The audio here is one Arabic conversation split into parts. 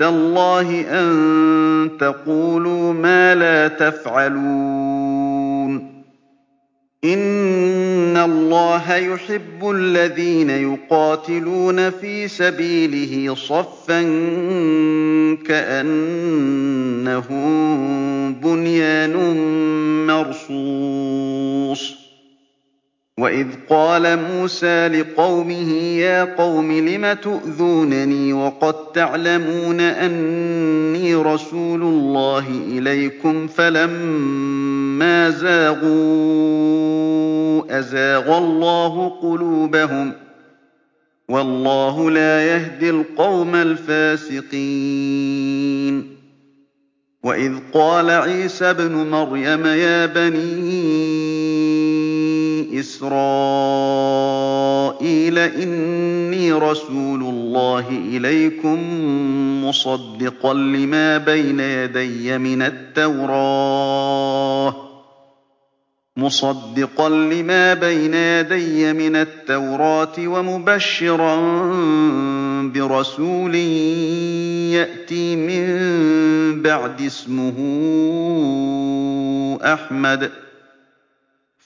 اللَّهِ أَن تَقُولُوا مَا لَا تَفْعَلُونَ. إِنَّ اللَّهَ يُحِبُّ الَّذِينَ يُقَاتِلُونَ فِي سَبِيلِهِ صَفًّا كَأَنَّهُم بُنْيَانٌ مَّرْصُوصٌ. وَإِذْ قَالَ مُوسَىٰ لِقَوْمِهِ يَا قَوْمِ لِمَ تُؤْذُونَنِي وَقَد تَّعْلَمُونَ أَنِّي رَسُولُ اللَّهِ إِلَيْكُمْ فَلَمَّا زَاغُوا أَزَاغَ اللَّهُ قُلُوبَهُمْ ۚ وَاللَّهُ لَا يَهْدِي الْقَوْمَ الْفَاسِقِينَ وَإِذْ قَالَ عِيسَى ابْنُ مَرْيَمَ يَا بَنِي إِسْرَائِيلَ إِنِّي رَسُولُ اللَّهِ إِلَيْكُم مُّصَدِّقًا لِّمَا بَيْنَ يَدَيَّ مِنَ التَّوْرَاةِ وَمُبَشِّرًا بِرَسُولٍ يَأْتِي مِن بَعْدِي اسْمُهُ أَحْمَدُ ۖ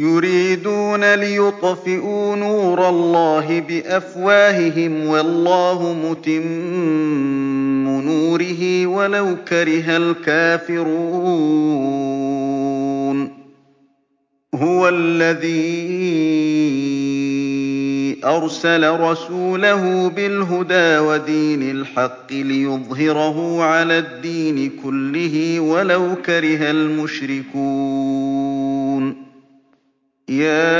يُرِيدُونَ لِيُطْفِئُوا نُورَ اللَّهِ بِأَفْوَاهِهِمْ وَاللَّهُ مُتِمُّ نُورِهِ وَلَوْ كَرِهَ الْكَافِرُونَ. هُوَ الَّذِي أَرْسَلَ رَسُولَهُ بِالْهُدَىٰ وَدِينِ الْحَقِّ لِيُظْهِرَهُ عَلَى الدِّينِ كُلِّهِ وَلَوْ كَرِهَ الْمُشْرِكُونَ. يَا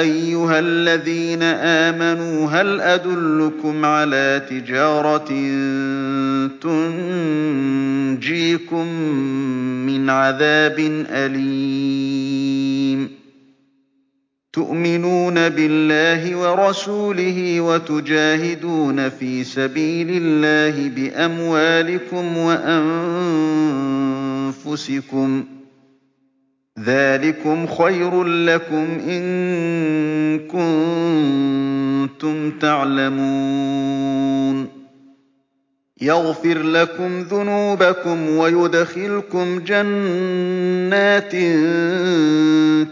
أَيُّهَا الَّذِينَ آمَنُوا هَلْ أَدُلُّكُمْ عَلَىٰ تِجَارَةٍ تُنجِيكُم مِّنْ عَذَابٍ أَلِيمٍ؟ تُؤْمِنُونَ بِاللَّهِ وَرَسُولِهِ وَتُجَاهِدُونَ فِي سَبِيلِ اللَّهِ بِأَمْوَالِكُمْ وَأَنفُسِكُمْ ۚ ذَٰلِكُمْ خَيْرٌ لَّكُمْ إِن كُنتُمْ تَعْلَمُونَ يَغْفِرْ لَكُمْ ذُنُوبَكُمْ وَيُدْخِلْكُمْ جَنَّاتٍ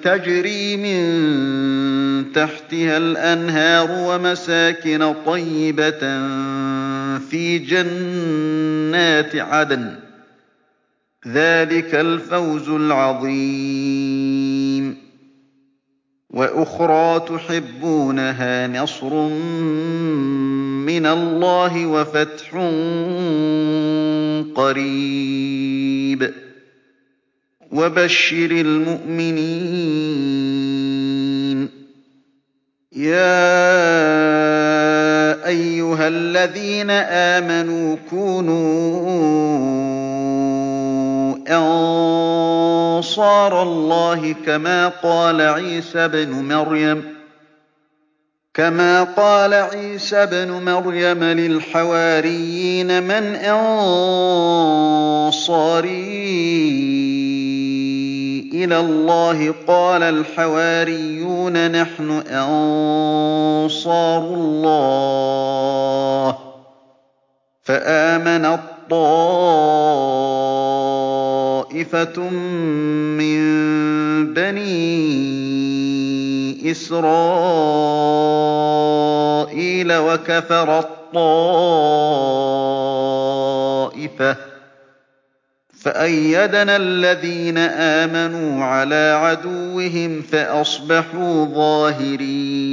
تَجْرِي مِن تَحْتِهَا الْأَنْهَارُ وَمَسَاكِنَ طَيِّبَةً فِي جَنَّاتِ عَدْنٍ ۚ ذَٰلِكَ الْفَوْزُ الْعَظِيمُ. وَأُخْرَىٰ تُحِبُّونَهَا ۖ نَصْرٌ مِّنَ اللَّهِ وَفَتْحٌ قَرِيبٌ ۗ. وَبَشِّرِ الْمُؤْمِنِينَ. يَا أَيُّهَا الَّذِينَ آمَنُوا كُونُوا أَنصَارَ اللَّهِ كَمَا قَالَ عِيسَى ابْنُ مَرْيَمَ لِلْحَوَارِيِّينَ مَنْ أَنصَارِي إِلَى اللَّهِ ۖ؟ قَالَ الْحَوَارِيُّونَ نَحْنُ أَنصَارُ اللَّهِ ۖ. فَآمَنَت طَّائِفَةٌ مِّن بَنِي إِسْرَائِيلَ وَكَفَرَت طَّائِفَةٌ فَأَيَّدْنَا الَّذِينَ آمَنُوا عَلَىٰ عَدُوِّهِمْ فَأَصْبَحُوا ظَاهِرِينَ.